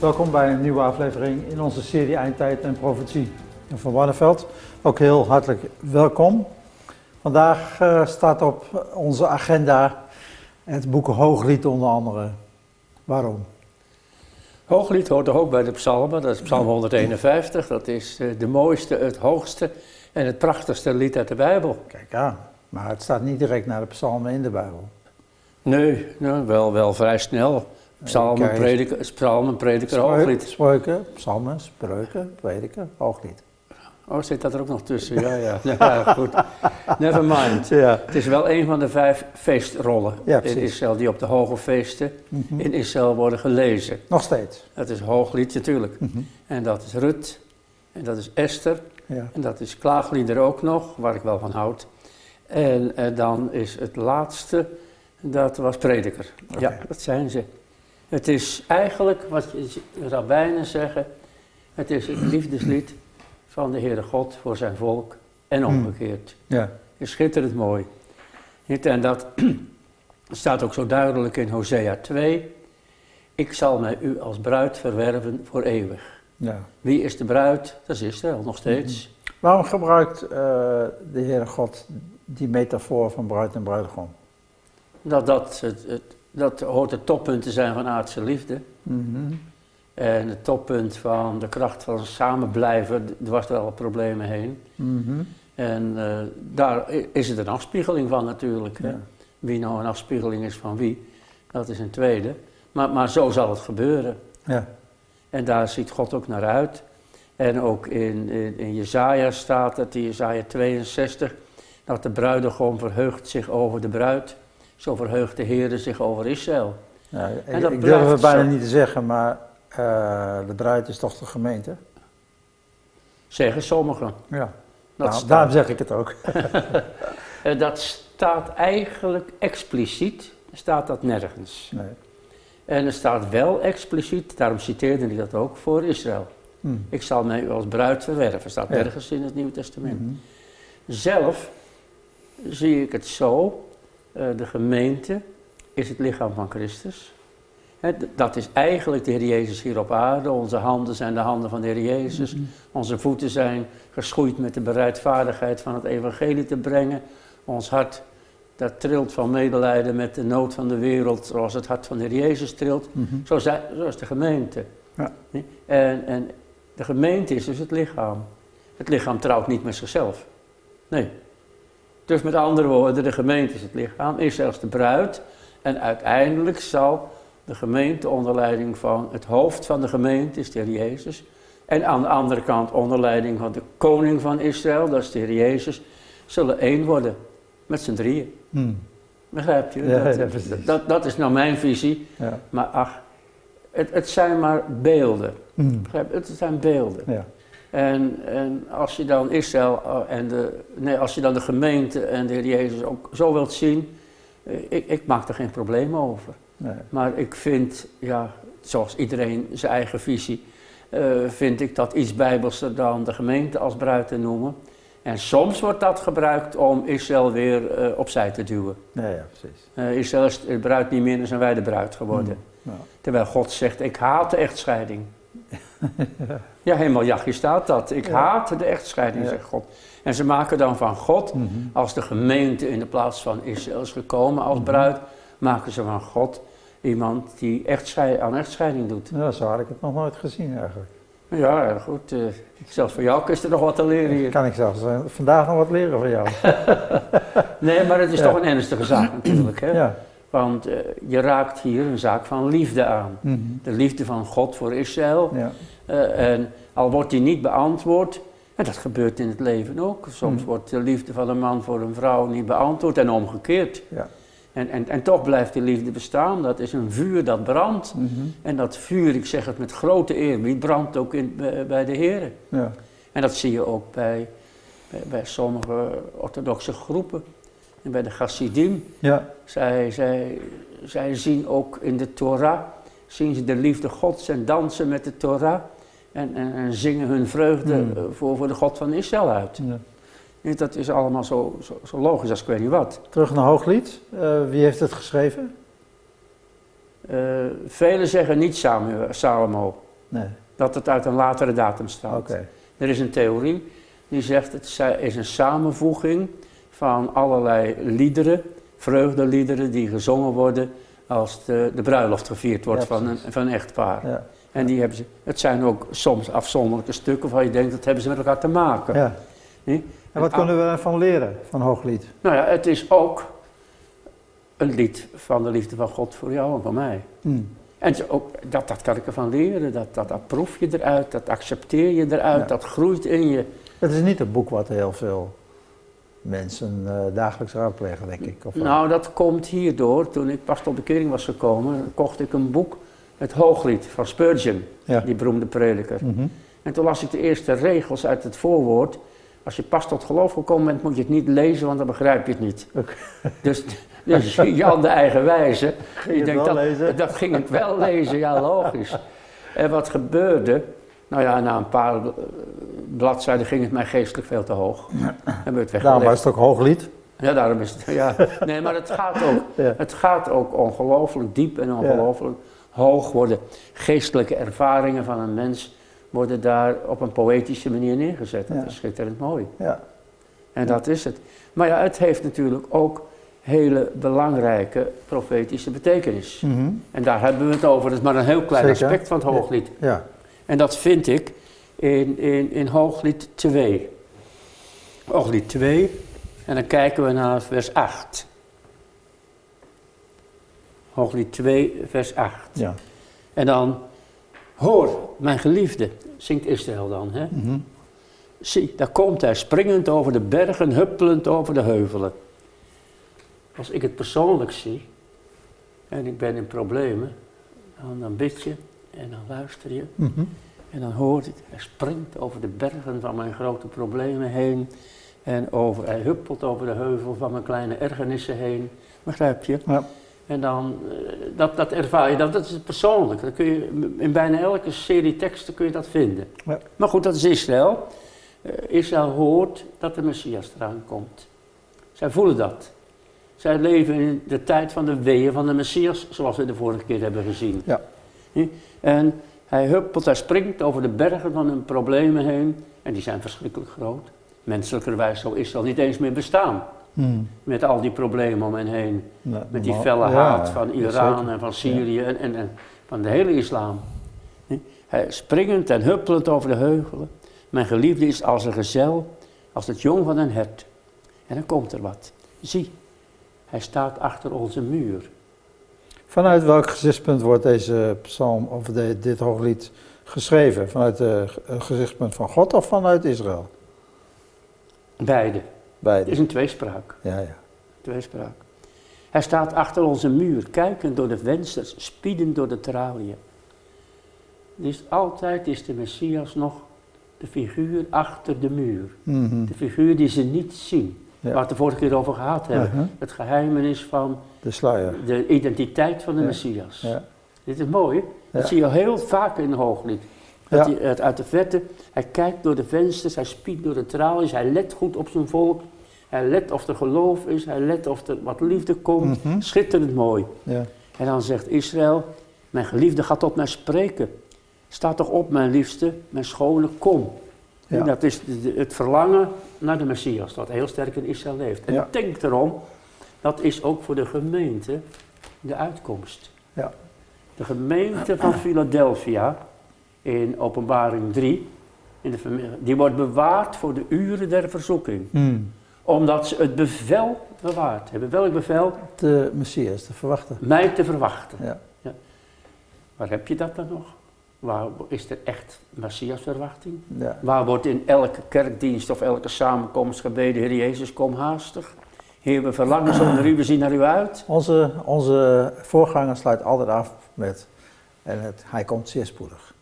Welkom bij een nieuwe aflevering in onze serie Eindtijd en Profetie. Van Warneveld, ook heel hartelijk welkom. Vandaag uh, staat op onze agenda het boek Hooglied onder andere. Waarom? Hooglied hoort toch ook bij de psalmen, dat is psalm 151. Dat is uh, de mooiste, het hoogste en het prachtigste lied uit de Bijbel. Kijk aan, maar het staat niet direct naar de psalmen in de Bijbel. Nee, nou, wel, wel vrij snel. Psalmen, prediker, psalmen, prediker, hooglied. Spreuken, psalmen, spreuken, prediker, hooglied. Oh, zit dat er ook nog tussen? Ja, ja. ja goed. Never mind. Ja. Het is wel een van de vijf feestrollen ja, in Israël die op de hoge feesten mhm. in Israël worden gelezen. Nog steeds? Dat is hooglied natuurlijk. Mm En dat is Rut. En dat is Esther. Ja. En dat is klaaglieder ook nog, waar ik wel van houd. En eh, dan is het laatste, dat was prediker. Ja, dat zijn ze. Het is eigenlijk, wat je rabbijnen zeggen, het is het liefdeslied van de Heere God voor zijn volk en hmm. omgekeerd. Ja. Is schitterend mooi. En dat staat ook zo duidelijk in Hosea 2. Ik zal mij u als bruid verwerven voor eeuwig. Ja. Wie is de bruid? Dat is Israël nog steeds. Hmm. Waarom gebruikt uh, de Heere God die metafoor van bruid en bruidegom? Dat, dat, het, het, dat hoort het toppunt te zijn van aardse liefde. Mm en het toppunt van de kracht van samen blijven dwars door alle problemen heen. Mm En uh, daar is het een afspiegeling van natuurlijk. Wie nou een afspiegeling is van wie, dat is een tweede. Maar, maar zo zal het gebeuren. Ja. En daar ziet God ook naar uit. En ook in, in, in Jezaja staat het, in Jezaja 62, dat de bruidegom verheugt zich over de bruid. Zo verheugt de Heer zich over Israël. Ja, en dat ik durf het bijna niet te zeggen, maar uh, de bruid is toch de gemeente? Zeggen sommigen. Ja, nou, daarom zeg ik het ook. Eh, dat staat eigenlijk expliciet, staat dat nergens. Nee. En er staat wel expliciet, daarom citeerde ik dat ook, voor Israël. Hmm. Ik zal mij als bruid verwerven, staat nergens in het Nieuwe Testament. Hmm. Zelf zie ik het zo, de gemeente is het lichaam van Christus dat is eigenlijk de Heer Jezus hier op aarde. Onze handen zijn de handen van de Heer Jezus. Mhm. Onze voeten zijn geschoeid met de bereidvaardigheid van het evangelie te brengen. Ons hart, dat trilt van medelijden met de nood van de wereld, zoals het hart van de Heer Jezus trilt. Mm zo, is de gemeente. Ja. En, en de gemeente is dus het lichaam. Het lichaam trouwt niet met zichzelf. Nee. Dus met andere woorden, de gemeente is het lichaam, is zelfs de bruid. En uiteindelijk zal de gemeente onder leiding van het hoofd van de gemeente, is de Heer Jezus. En aan de andere kant onder leiding van de koning van Israël, dat is de Heer Jezus, zullen één worden. Met z'n drieën. Hmm. Begrijpt u? Ja, dat, dat, dat, is nou mijn visie. Ja. Maar ach, het, het zijn maar beelden. Hmm. Begrijp je? Het zijn beelden. Ja. En, en als je dan Israël eh, en de, nee, als je dan de gemeente en de Heer Jezus ook zo wilt zien, eh, ik, ik maak er geen probleem over. Maar ik vind, ja, zoals iedereen zijn eigen visie, uh, vind ik dat iets bijbelser dan de gemeente als bruid te noemen. En soms wordt dat gebruikt om Israël weer uh, opzij te duwen. Ja, ja precies. Uh, Israël is de bruid niet meer, dan zijn wij de bruid geworden. Mm, Terwijl God zegt, ik haat de echtscheiding. ja, helemaal jachje staat dat. Ik haat de echtscheiding, zegt God. En ze maken dan van God, mhm. als de gemeente in de plaats van Israël is gekomen als mhm. bruid, maken ze van God iemand die echt aan echtscheiding doet. Ja, zo had ik het nog nooit gezien eigenlijk. Ja, goed. Uh, zelfs voor jou is er nog wat te leren hier. Kan ik zelfs uh, vandaag nog wat leren van jou. nee, maar het is toch een ernstige zaak natuurlijk. Hè? Ja. Want uh, je raakt hier een zaak van liefde aan. Mm -hmm. De liefde van God voor Israël. Ja. en al wordt die niet beantwoord, en dat gebeurt in het leven ook. Soms mm. wordt de liefde van een man voor een vrouw niet beantwoord en omgekeerd. Ja. En, en, en toch blijft die liefde bestaan. Dat is een vuur dat brandt. Mhm. En dat vuur, ik zeg het met grote eerbied, brandt ook in, bij, de Heer. Ja. En dat zie je ook bij, bij, sommige orthodoxe groepen. En bij de Chassidim. Ja. Zij, zij, zij zien ook in de Torah, zien ze de liefde Gods en dansen met de Torah. En, en, en zingen hun vreugde mm. voor, voor de God van Israël uit. Ja. Dat is allemaal zo, zo, zo, logisch als ik weet niet wat. Terug naar Hooglied. Uh, wie heeft het geschreven? Uh, velen zeggen niet Samuel, Salomo. Nee. Dat het uit een latere datum staat. Er is een theorie die zegt het is een samenvoeging van allerlei liederen, vreugdeliederen die gezongen worden als de, de bruiloft gevierd wordt van, een, van een echtpaar. Ja. En die hebben ze, het zijn ook soms afzonderlijke stukken waarvan je denkt dat hebben ze met elkaar te maken. Ja. En wat kunnen we ervan leren, van Hooglied? Nou ja, het is ook een lied van de liefde van God voor jou en voor mij. Hmm. En ook, dat, dat kan ik ervan leren, dat, dat, dat proef je eruit, dat accepteer je eruit, dat groeit in je. Het is niet een boek wat heel veel mensen uh, dagelijks raadplegen, denk ik. Of nou, dat komt hierdoor. Toen ik pas tot bekering was gekomen, kocht ik een boek, Het Hooglied van Spurgeon, die beroemde prediker. Mhm. En toen las ik de eerste regels uit het voorwoord. Als je pas tot geloof gekomen bent, moet je het niet lezen, want dan begrijp je het niet. Dus, dus Jan de eigen wijze. Ging je dat, lezen? dat ging ik wel lezen, ja logisch. En wat gebeurde, nou ja, na een paar eh, bladzijden ging het mij geestelijk veel te hoog. En werd daarom was het ook hooglied. Ja, daarom is het, ja. Nee, maar het gaat ook, het gaat ook ongelooflijk diep en ongelooflijk hoog worden. Geestelijke ervaringen van een mens worden daar op een poëtische manier neergezet. Dat is schitterend mooi. Ja. En dat is het. Maar ja, het heeft natuurlijk ook hele belangrijke profetische betekenis. Mhm. En daar hebben we het over. Dat is maar een heel klein aspect van het hooglied. Ja. En dat vind ik in, in, in Hooglied 2. Hooglied 2, en dan kijken we naar vers 8. Hooglied 2, vers 8. Ja. En dan, hoor, mijn geliefde, zingt Israël dan. Hè? Mm Zie, daar komt hij, springend over de bergen, huppelend over de heuvelen. Als ik het persoonlijk zie, en ik ben in problemen, dan, dan bid je en dan luister je. Mm en dan hoort hij, hij springt over de bergen van mijn grote problemen heen. En over, hij huppelt over de heuvel van mijn kleine ergernissen heen. Begrijp je? Ja. En dan, eh, dat, dat ervaar je, dat, dat is persoonlijk. Dat kun je, in bijna elke serie teksten kun je dat vinden. Ja. Maar goed, dat is Israël. Uh, Israël hoort dat de Messias eraan komt. Zij voelen dat. Zij leven in de tijd van de weeën van de Messias, zoals we de vorige keer hebben gezien. Ja. En hij huppelt, hij springt over de bergen van hun problemen heen. En die zijn verschrikkelijk groot. Menselijkerwijs zou Israël niet eens meer bestaan. Hmm. Met al die problemen om hen heen. met die felle haat van Iran en van Syrië en, en, en, van de hele islam. Hij springend en huppelend over de heuvelen. Mijn geliefde is als een gezel, als het jong van een hert. En dan komt er wat. Zie, hij staat achter onze muur. Vanuit welk gezichtspunt wordt deze psalm of de, dit hooglied geschreven? Vanuit het gezichtspunt van God of vanuit Israël? Beide. Beide. Het is een tweespraak. Ja, ja. Tweespraak. Hij staat achter onze muur, kijkend door de vensters, spiedend door de traliën. Dus altijd is de Messias nog de figuur achter de muur. Mhm. De figuur die ze niet zien. Waar we het de vorige keer over gehad hebben. Het geheimenis van de, sluier. de identiteit van de Messias. Dit is mooi. Dat zie je heel vaak in Hooglied. Dat hij het uit de verte, hij kijkt door de vensters, hij spiekt door de tralies, hij let goed op zijn volk. Hij let of er geloof is, hij let of er wat liefde komt. Mm Schitterend mooi. Ja. En dan zegt Israël, mijn geliefde gaat tot mij spreken. Sta toch op, mijn liefste, mijn schone, kom. En dat is het verlangen naar de Messias, dat heel sterk in Israël leeft. En denk erom, dat is ook voor de gemeente de uitkomst. Ja. De gemeente van Philadelphia in Openbaring 3, in de, die wordt bewaard voor de uren der verzoeking. Hmm. Omdat ze het bevel bewaard hebben. Welk bevel? De Messias te verwachten. Mij te verwachten. Ja. ja. Waar heb je dat dan nog? Waar is er echt Messiasverwachting? Ja. Waar wordt in elke kerkdienst of elke samenkomst gebeden, Heer Jezus, kom haastig? Heer, we verlangen zo naar u, we zien naar u uit. Onze, onze voorganger sluit altijd af met, en het, hij komt zeer spoedig.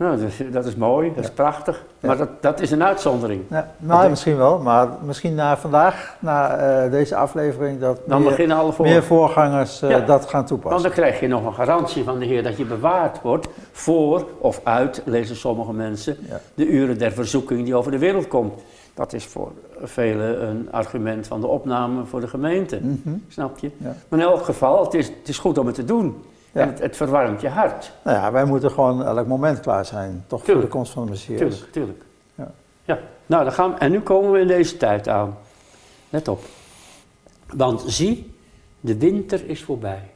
Nou, dat is, dat is mooi, dat is prachtig, maar dat, dat is een uitzondering. Ja, nou, misschien wel, maar misschien na vandaag, na uh, deze aflevering, dat dan meer, beginnen alle voor... meer voorgangers uh, dat gaan toepassen. Want dan krijg je nog een garantie van de Heer dat je bewaard wordt voor of uit, lezen sommige mensen, de uren der verzoeking die over de wereld komt. Dat is voor velen een argument van de opname voor de gemeente, mm -hmm. snap je? Maar in elk geval, het is, het is goed om het te doen. En het, het, verwarmt je hart. Nou ja, wij moeten gewoon elk moment klaar zijn, toch voor de komst van de Messias. Tuurlijk, tuurlijk. Ja. ja. Nou, dan gaan we, en nu komen we in deze tijd aan. Let op. Want zie, de winter is voorbij.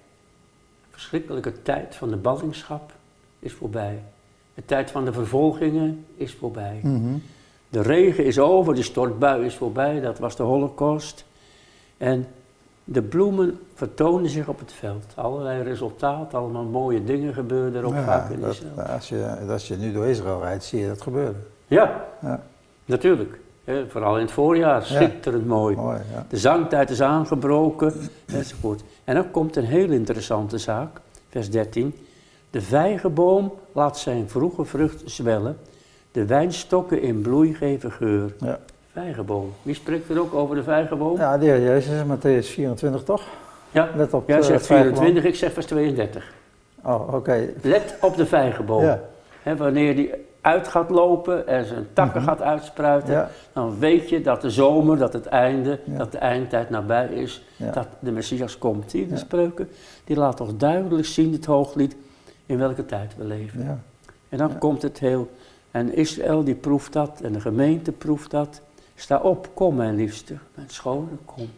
De verschrikkelijke tijd van de ballingschap is voorbij. De tijd van de vervolgingen is voorbij. Mm De regen is over, de stortbui is voorbij, dat was de holocaust. En de bloemen vertonen zich op het veld. Allerlei resultaten, allemaal mooie dingen gebeuren er vaak in dat, Als je, als je nu door Israël rijdt, zie je dat gebeuren. Ja, ja. natuurlijk. vooral in het voorjaar, schitterend mooi. mooi de zangtijd is aangebroken, enzovoort. En dan komt een heel interessante zaak, vers 13. De vijgenboom laat zijn vroege vrucht zwellen. De wijnstokken in bloei geven geur. Ja. Vijgenboom. Wie spreekt er ook over de vijgenboom? Ja, de heer Jezus, Matthäus 24 toch? Ja, Let op jij zegt 24, ik zeg vers 32. Oh, oké. Let op de vijgenboom. Ja. wanneer die uit gaat lopen en zijn takken mhm. gaat uitspruiten, dan weet je dat de zomer, dat het einde, dat de eindtijd nabij is, dat de Messias komt. Zie je de spreuken? Die laat toch duidelijk zien, het hooglied, in welke tijd we leven. En dan komt het heel, en Israël die proeft dat, en de gemeente proeft dat. Sta op, kom mijn liefste, mijn schone, kom.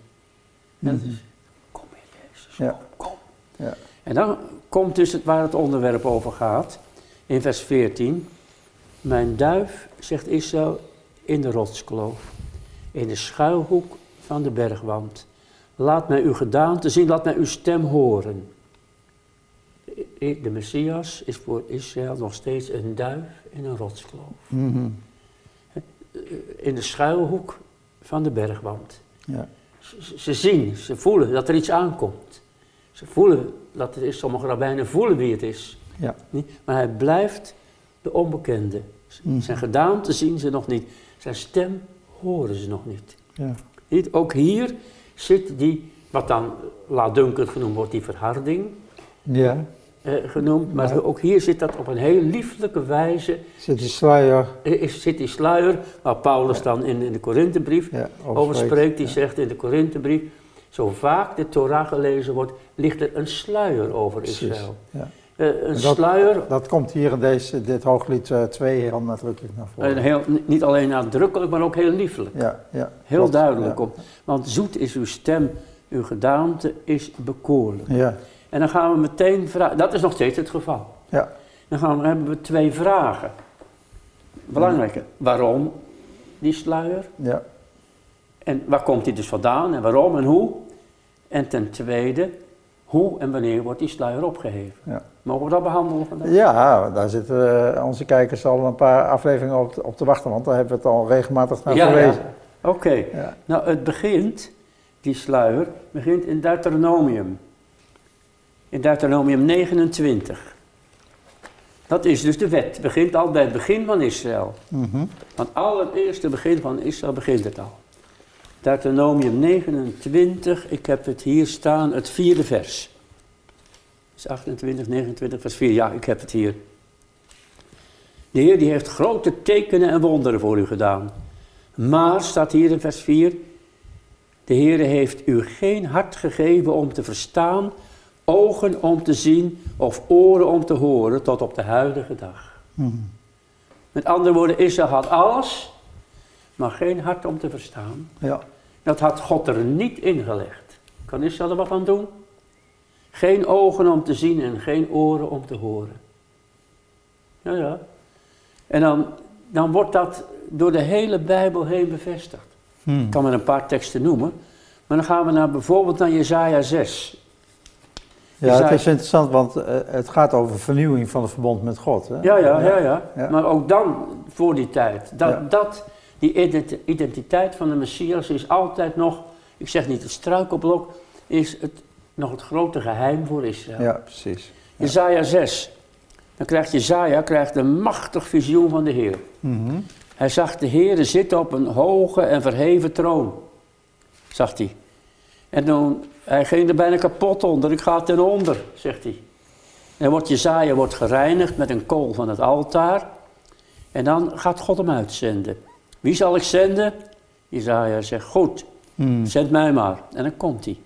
Mm -hmm. kom in Jezus, kom, kom. Ja. En dan komt dus het, waar het onderwerp over gaat, in vers 14. Mijn duif, zegt Israël, in de rotskloof, in de schuilhoek van de bergwand. Laat mij uw gedaante zien, laat mij uw stem horen. De Messias is voor Israël nog steeds een duif in een rotskloof. Mm in de schuilhoek van de bergwand. Ja. Ze, ze, zien, ze voelen dat er iets aankomt. Ze voelen dat het is, sommige rabbijnen voelen wie het is. Ja. Maar hij blijft de onbekende. Mhm. Zijn gedaante zien ze nog niet. Zijn stem horen ze nog niet. Ja. niet. Ook hier zit die, wat dan laatdunkend genoemd wordt, die verharding. Ja eh, genoemd. Maar ook hier zit dat op een heel lieflijke wijze. Zit die sluier. Is, zit die sluier, waar Paulus dan in, in de Korinthebrief over spreekt. Die zegt in de Korinthebrief, zo vaak de Torah gelezen wordt, ligt er een sluier over Israël. Ja. Uh, een dat, sluier. Dat komt hier in deze, dit hooglied 2 uh, heel nadrukkelijk naar voren. heel, niet alleen nadrukkelijk, maar ook heel lieflijk. Ja, ja, heel duidelijk. Op, want zoet is uw stem, uw gedaante is bekoorlijk. Ja. En dan gaan we meteen vragen, dat is nog steeds het geval. Ja. Dan gaan we, hebben we twee vragen. Belangrijke, waarom die sluier? Ja. En waar komt die dus vandaan en waarom en hoe? En ten tweede, hoe en wanneer wordt die sluier opgeheven? Ja. Mogen we dat behandelen vandaag? Ja, daar zitten onze kijkers al een paar afleveringen op, op te wachten, want daar hebben we het al regelmatig naar ja, verwezen. Ja. Oké, nou het begint, die sluier, begint in Deuteronomium in Deuteronomium 29. Dat is dus de wet. Het begint al bij het begin van Israël. Mm -hmm. Van allereerste begin van Israël begint het al. Deuteronomium 29, ik heb het hier staan, het vierde vers. is 28, 29, vers 4. Ja, ik heb het hier. De Heer die heeft grote tekenen en wonderen voor u gedaan. Maar, staat hier in vers 4, de Heer heeft u geen hart gegeven om te verstaan ogen om te zien of oren om te horen tot op de huidige dag. Hmm. Met andere woorden, Israël had alles, maar geen hart om te verstaan. Ja. Dat had God er niet ingelegd. Kan Israël er wat aan doen? Geen ogen om te zien en geen oren om te horen. Ja, ja. En dan, dan wordt dat door de hele Bijbel heen bevestigd. Hmm. Ik kan maar een paar teksten noemen. Maar dan gaan we naar bijvoorbeeld naar Jezaja 6. Ja, het is interessant, want eh, het gaat over vernieuwing van het verbond met God. Hè? Ja, ja, ja, ja, ja, Maar ook dan, voor die tijd, dat, dat, die identiteit van de Messias is altijd nog, ik zeg niet het struikelblok, is het, nog het grote geheim voor Israël. Ja, precies. Ja. Jezaja 6. Dan krijgt Jezaja krijgt een machtig visioen van de Heer. Mm Hij zag de Heer zitten op een hoge en verheven troon. Zag hij. En toen hij ging er bijna kapot onder, ik ga ten onder, zegt hij. En wordt Jezaja wordt gereinigd met een kool van het altaar. En dan gaat God hem uitzenden. Wie zal ik zenden? Jezaja zegt, goed, hmm. zend mij maar. En dan komt hij.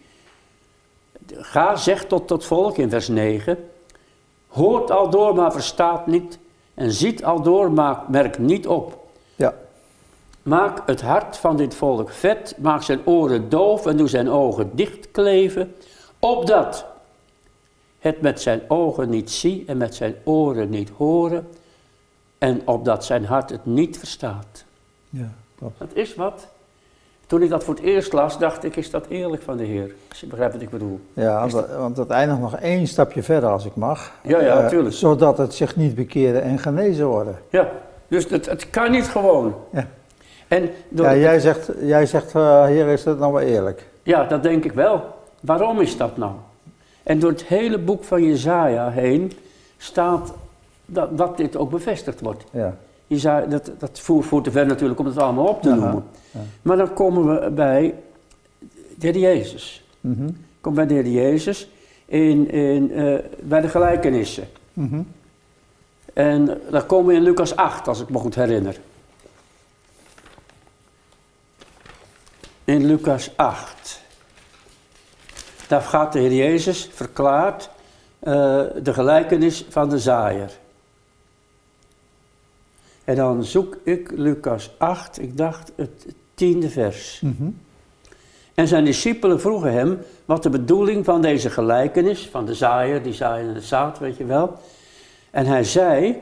Ga, zeg tot het volk in vers 9. hoort al door, maar verstaat niet. En ziet al door, maar merkt niet op. Maak het hart van dit volk vet, maak zijn oren doof en doe zijn ogen dichtkleven, opdat het met zijn ogen niet zie en met zijn oren niet horen, en opdat zijn hart het niet verstaat. Ja, klopt. Dat is wat. Toen ik dat voor het eerst las, dacht ik, is dat eerlijk van de Heer? Als je begrijpt wat ik bedoel. Ja, want, want het eindigt nog één stapje verder als ik mag. Ja, ja, Eh, natuurlijk. zodat het zich niet bekeren en genezen worden. Ja, dus het, het kan niet gewoon. Ja. En door, Ja, jij zegt, jij zegt eh, Heer, is dat nou wel eerlijk? Ja, dat denk ik wel. Waarom is dat nou? En door het hele boek van Jezaja heen staat dat, dat dit ook bevestigd wordt. Ja. Jezaja, dat, dat voert, voert te ver natuurlijk om het allemaal op te Aha, noemen. ja. Maar dan komen we bij de Heer Jezus. Mhm. Kom bij de Heer Jezus in, in, eh, bij de gelijkenissen. Mhm. En dan komen we in Lucas 8, als ik me goed herinner. In Lucas 8. Daar gaat de Heer Jezus verklaart eh, de gelijkenis van de zaaier. En dan zoek ik Lucas 8, ik dacht het tiende vers. Mhm. En zijn discipelen vroegen hem wat de bedoeling van deze gelijkenis, van de zaaier, die zaait in het zaad, weet je wel. En hij zei,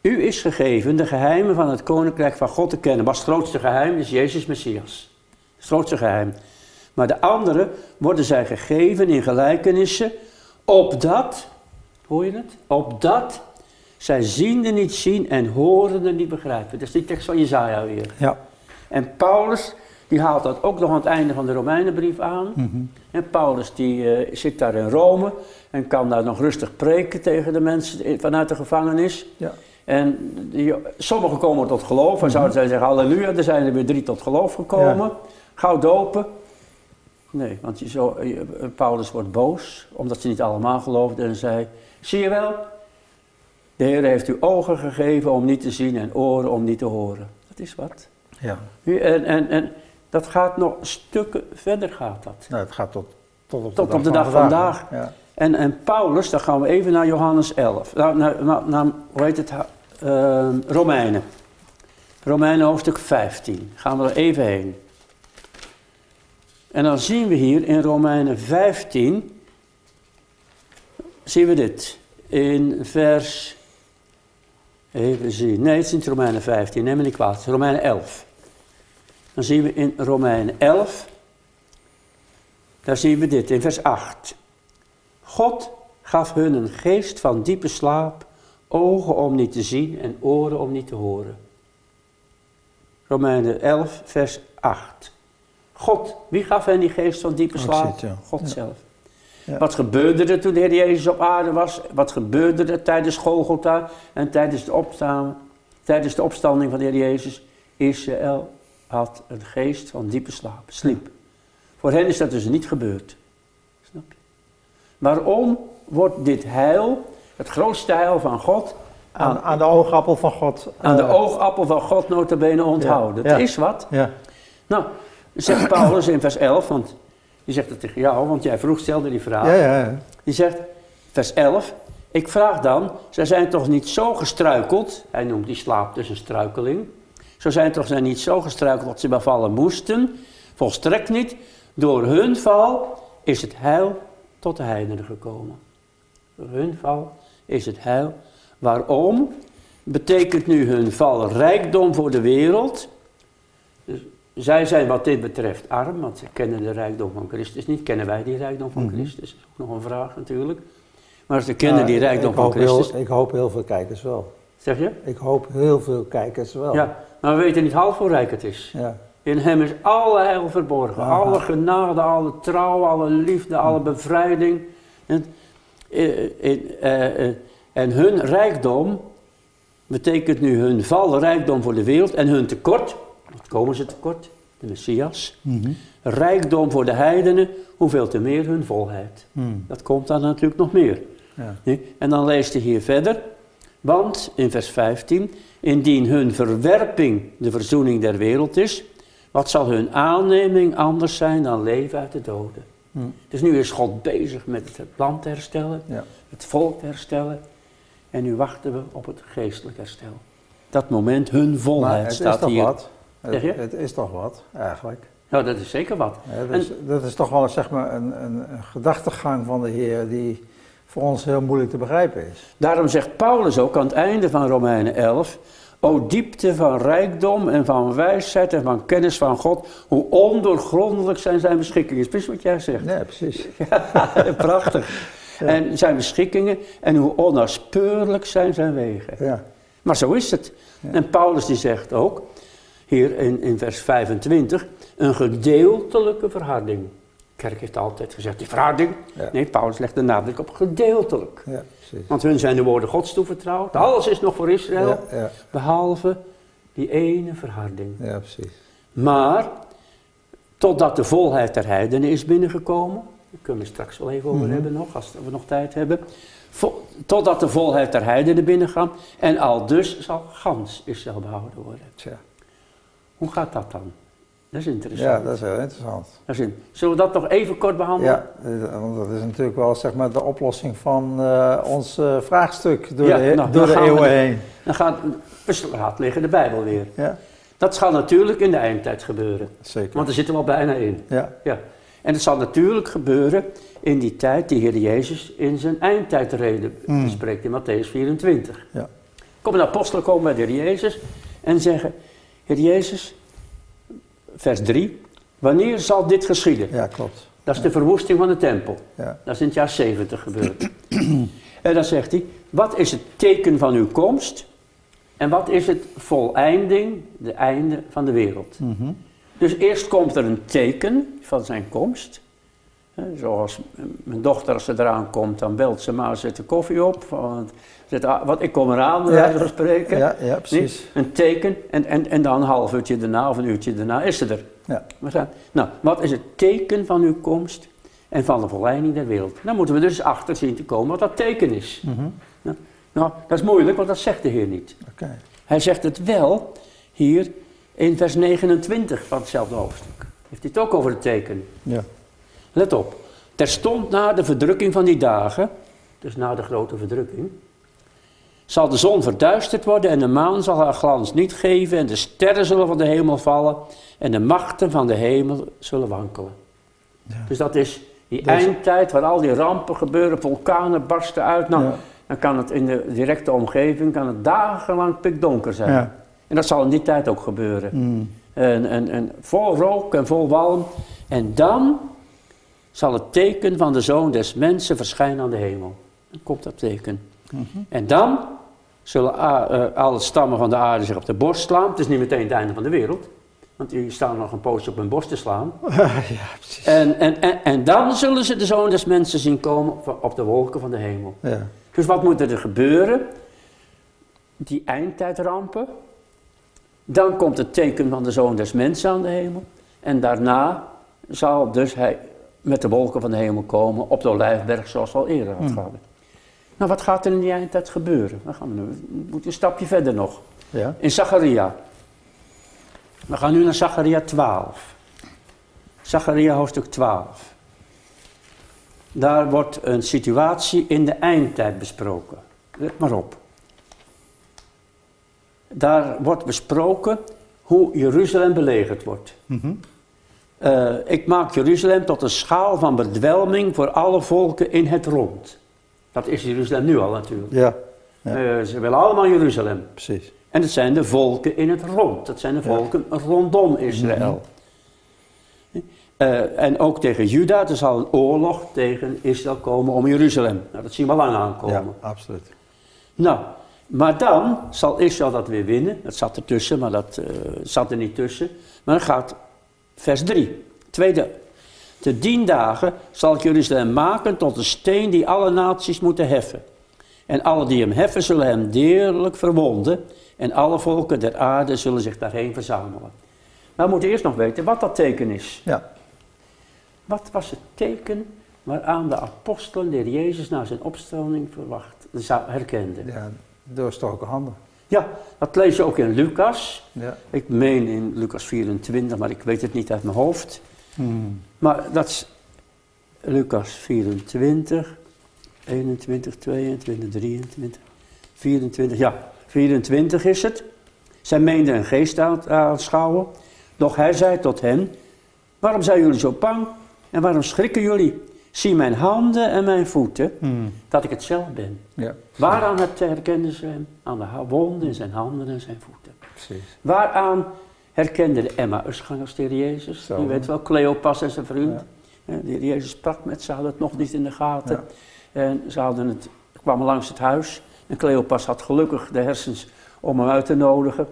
u is gegeven de geheimen van het koninkrijk van God te kennen. Was het grootste geheim, is Jezus Messias. Het grootste geheim. Maar de anderen worden zij gegeven in gelijkenissen, opdat, hoor je het? Opdat zij ziende niet zien en horende niet begrijpen. Dat is die tekst van Jezaja weer. Ja. En Paulus, die haalt dat ook nog aan het einde van de Romeinenbrief aan. Mhm. En Paulus die eh, zit daar in Rome en kan daar nog rustig preken tegen de mensen vanuit de gevangenis. Ja. En die, sommigen komen tot geloof en zouden zij zeggen halleluja, er zijn er weer drie tot geloof gekomen. Gauw dopen. Nee, want je zo, je- Paulus wordt boos omdat ze niet allemaal geloofden en zei, zie je wel, de Heer heeft u ogen gegeven om niet te zien en oren om niet te horen. Dat is wat. ja. En, en, en dat gaat nog stukken verder gaat dat. Nou, het gaat tot, tot op de Tot dag, op de van dag vandaag. Ja. En, en Paulus, dan gaan we even naar Johannes 11. Nou, naar, naar, naar- hoe heet het? Eh, Romeinen. Romeinen hoofdstuk 15. Gaan we er even heen. En dan zien we hier in Romeinen 15, zien we dit. In vers, even zien. Nee, het is niet Romeinen 15, neem me niet kwaad. Romeinen 11. Dan zien we in Romeinen 11, daar zien we dit in vers 8. God gaf hun een geest van diepe slaap, ogen om niet te zien en oren om niet te horen. Romeinen 11, vers 8. God, wie gaf hen die geest van diepe Oh, slaap? ja. God Ja. zelf. Ja. Wat gebeurde er toen de Heer Jezus op aarde was? Wat gebeurde er tijdens Golgotha en tijdens de, opstaan, tijdens de opstanding van de Heer Jezus? Israël had een geest van diepe slaap, sliep. Voor hen is dat dus niet gebeurd. Snap je? Waarom wordt dit heil, het grootste heil van God, Aan, aan de oogappel van God. aan de eh, oogappel van God notabene onthouden? Dat is wat. Ja. Nou, zegt Paulus in vers 11, want die zegt het tegen jou, want jij vroeg stelde die vraag. Ja, ja, ja. Die zegt, vers 11, ik vraag dan, zij zijn toch niet zo gestruikeld, hij noemt die slaap dus een struikeling, zo zijn toch zij niet zo gestruikeld dat ze bevallen moesten, volstrekt niet, door hun val is het heil tot de heidenen gekomen. Door hun val is het heil. Waarom? Betekent nu hun val rijkdom voor de wereld? Dus zij zijn wat dit betreft arm, want ze kennen de rijkdom van Christus niet. Kennen wij die rijkdom van Mhm. Christus? Dat is ook nog een vraag natuurlijk. Maar ze kennen Nou, die rijkdom van heel- Christus. ik hoop heel veel kijkers wel. Zeg je? Ik hoop heel veel kijkers wel. Ja, maar we weten niet half hoe rijk het is. Ja. In hem is alle heil verborgen. Aha. Alle genade, alle trouw, alle liefde, alle bevrijding. En, eh, in- eh, eh, en hun rijkdom betekent nu hun val, rijkdom voor de wereld. En hun tekort, wat komen ze tekort? De Messias. Mhm. Rijkdom voor de heidenen, hoeveel te meer hun volheid. Mhm. Dat komt dan natuurlijk nog meer. Ja. Nee? En dan leest hij hier verder. Want, in vers 15, indien hun verwerping de verzoening der wereld is, wat zal hun aanneming anders zijn dan leven uit de doden? Hmm. Dus nu is God bezig met het land te herstellen, ja. het volk te herstellen. En nu wachten we op het geestelijk herstel. Dat moment, hun volheid het staat is toch hier. Wat. Het, het, is toch wat, eigenlijk. Nou, dat is zeker wat. Ja, dat, is, dat, is, toch wel zeg maar, een, een, een gedachtegang van de Heer die voor ons heel moeilijk te begrijpen is. Daarom zegt Paulus ook aan het einde van Romeinen 11... O diepte van rijkdom en van wijsheid en van kennis van God, hoe ondoorgrondelijk zijn zijn beschikkingen. Is precies wat jij zegt. Ja, precies. Ja, prachtig. En zijn beschikkingen en hoe onnaspeurlijk zijn zijn wegen. Ja. Maar zo is het. En Paulus die zegt ook, hier in, in vers 25, een gedeeltelijke verharding. De kerk heeft altijd gezegd, die verharding. Nee, Paulus legt de nadruk op gedeeltelijk. Ja, Want hun zijn de woorden Gods toevertrouwd. Alles is nog voor Israël, behalve die ene verharding. Ja, precies. Maar, totdat de volheid der heidenen is binnengekomen, daar kunnen we straks wel even over mhm. hebben nog, als we nog tijd hebben. Totdat de volheid der heidenen binnengaat en al dus zal gans Israël behouden worden. Tja. Hoe gaat dat dan? Dat is interessant. Ja, dat is heel interessant. Dat is Zullen we dat nog even kort behandelen? Ja, eh, want dat is natuurlijk wel zeg maar, de oplossing van uh, ons uh, vraagstuk door de, nou, door de eeuwen heen. Dan gaat beslaat liggen de Bijbel weer. Ja. Dat zal natuurlijk in de eindtijd gebeuren. Zeker. Want er zitten we al bijna in. Ja. ja. En het zal natuurlijk gebeuren in die tijd die Heer Jezus in zijn eindtijdreden mm. bespreekt in Matthäus 24. Ja. Komen de apostelen komen bij de Heer Jezus en zeggen, Heer Jezus, vers 3. Wanneer zal dit geschieden? Ja, klopt. Dat is de verwoesting van de tempel. Ja. Dat is in het jaar 70 gebeurd. en dan zegt hij, wat is het teken van uw komst? En wat is het voleinding, de einde van de wereld? Mhm. Dus eerst komt er een teken van zijn komst. Zoals mijn dochter, als ze eraan komt, dan belt ze maar, zet de koffie op. Want, zet, wat, ik kom eraan, van spreken. Ja, ja precies. Een teken en, en, en dan een half uurtje daarna of een uurtje daarna is ze er. Ja. Nou, wat is het teken van uw komst en van de volleiding der wereld? Dan moeten we dus achter zien te komen wat dat teken is. Mm nou, nou, dat is moeilijk, want dat zegt de Heer niet. Okay. Hij zegt het wel hier in vers 29 van hetzelfde hoofdstuk. Heeft hij het ook over het teken? Ja. Let op. Terstond na de verdrukking van die dagen, dus na de grote verdrukking, zal de zon verduisterd worden en de maan zal haar glans niet geven en de sterren zullen van de hemel vallen en de machten van de hemel zullen wankelen. Ja. Dus dat is die eindtijd waar al die rampen gebeuren, vulkanen barsten uit. Nou, dan kan het in de directe omgeving kan het dagenlang pikdonker zijn. Ja. En dat zal in die tijd ook gebeuren. Mm. En, en, en vol rook en vol walm. En dan zal het teken van de Zoon des Mensen verschijnen aan de hemel. Dan komt dat teken. Mhm. En dan zullen uh, alle stammen van de aarde zich op de borst slaan. Het is niet meteen het einde van de wereld. Want die staan nog een poosje op hun borst te slaan. ja, precies. En, en, en, en, dan zullen ze de Zoon des Mensen zien komen op de wolken van de hemel. Ja. Dus wat moet er gebeuren? Die eindtijdrampen. Dan komt het teken van de Zoon des Mensen aan de hemel. En daarna zal dus hij met de wolken van de hemel komen op de Olijfberg zoals we al eerder hadden hmm. Nou, wat gaat er in die eindtijd gebeuren? Dan gaan we nu, moeten een stapje verder nog. Ja. In Zacharia. We gaan nu naar Zacharia 12. Zacharia hoofdstuk 12. Daar wordt een situatie in de eindtijd besproken. Let maar op. Daar wordt besproken hoe Jeruzalem belegerd wordt. Mm uh, ik maak Jeruzalem tot een schaal van bedwelming voor alle volken in het rond. Dat is Jeruzalem nu al natuurlijk. Ja. ja. Uh, ze willen allemaal Jeruzalem. Precies. En het zijn de volken in het rond. Dat zijn de volken ja. rondom Israël. Uh, en ook tegen Juda, er zal een oorlog tegen Israël komen om Jeruzalem. Nou, dat zien we lang aankomen. Ja, absoluut. Nou, maar dan zal Israël dat weer winnen. Dat zat ertussen, maar dat uh, zat er niet tussen. Maar dan gaat Vers 3. Tweede. Te dien dagen zal ik Jeruzalem maken tot een steen die alle naties moeten heffen. En alle die hem heffen zullen hem deerlijk verwonden. En alle volken der aarde zullen zich daarheen verzamelen. Nou, we moeten eerst nog weten wat dat teken is. Ja. Wat was het teken waaraan de apostelen de Jezus na zijn opstanding verwacht, herkenden? Ja, doorstoken handen. Ja, dat lees je ook in Lucas. Ja. Ik meen in Lucas 24, maar ik weet het niet uit mijn hoofd. Hmm. Maar dat Lucas 24, 21, 22, 23, 24, ja, 24 is het. Zij meende een geest aan te aanschouwen. Doch hij zei tot hen, waarom zijn jullie zo bang en waarom schrikken jullie? Zie mijn handen en mijn voeten, hmm. dat ik het zelf ben. Ja. Waaraan herkenden ze hem? Aan de wonden in zijn handen en zijn voeten. Precies. Waaraan herkende de Emmausgangers de heer Jezus? Zo. U weet wel, Cleopas en zijn vriend. De heer Jezus sprak met ze, hadden het nog niet in de gaten. En ze hadden het, kwamen langs het huis. En Cleopas had gelukkig de hersens om hem uit te nodigen.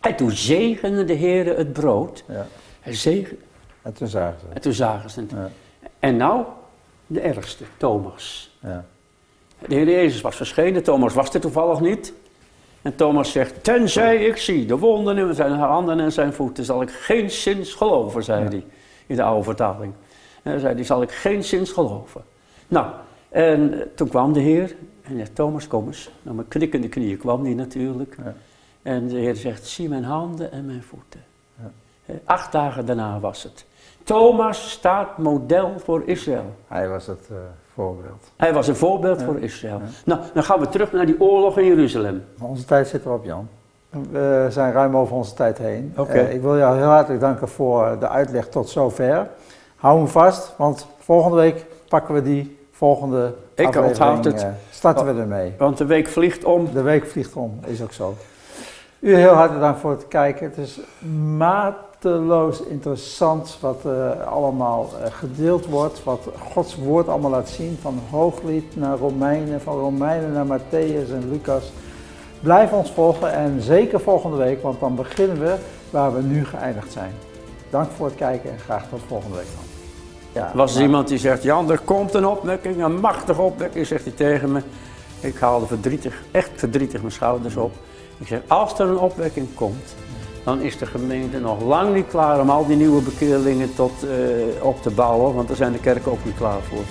En toen zegende de Heer het brood. Ja. Hij zegende. En toen zagen ze En toen zagen ze het. Ja. En nou, de ergste, Thomas. Ja. De Heer Jezus was verschenen, Thomas was er toevallig niet. En Thomas zegt, tenzij ik zie de wonden in zijn handen en zijn voeten, zal ik geen zins geloven, zei hij in de oude vertaling. En hij zei, die zal ik geen zins geloven. Nou, en toen kwam de Heer en zei, Thomas, kom eens. Nou, met knikkende knieën kwam hij natuurlijk. Ja. En de Heer zegt, zie mijn handen en mijn voeten. Ja. Acht dagen daarna was het. Thomas staat model voor Israël. Hij was het uh, voorbeeld. Hij was een voorbeeld voor Israël. Nou, dan gaan we terug naar die oorlog in Jeruzalem. Onze tijd zit erop, Jan. We zijn ruim over onze tijd heen. Okay. Uh, ik wil jou heel hartelijk danken voor de uitleg tot zover. Hou hem vast, want volgende week pakken we die volgende ik aflevering. Het. Uh, starten we ermee. Want de week vliegt om. De week vliegt om, is ook zo. U heel hartelijk dank voor het kijken. Het is mateloos interessant wat uh, allemaal uh, gedeeld wordt, wat Gods woord allemaal laat zien, van Hooglied naar Romeinen, van Romeinen naar Matthäus en Lucas. Blijf ons volgen en zeker volgende week, want dan beginnen we waar we nu geëindigd zijn. Dank voor het kijken en graag tot volgende week dan. Ja, was er iemand die zegt, Jan, er komt een opwekking, een machtige opwekking, zegt hij tegen me. Ik haalde verdrietig, echt verdrietig mijn schouders op. Ik zeg, als er een opwekking komt, dan is de gemeente nog lang niet klaar om al die nieuwe bekeerlingen tot, uh, op te bouwen, want daar zijn de kerken ook niet klaar voor.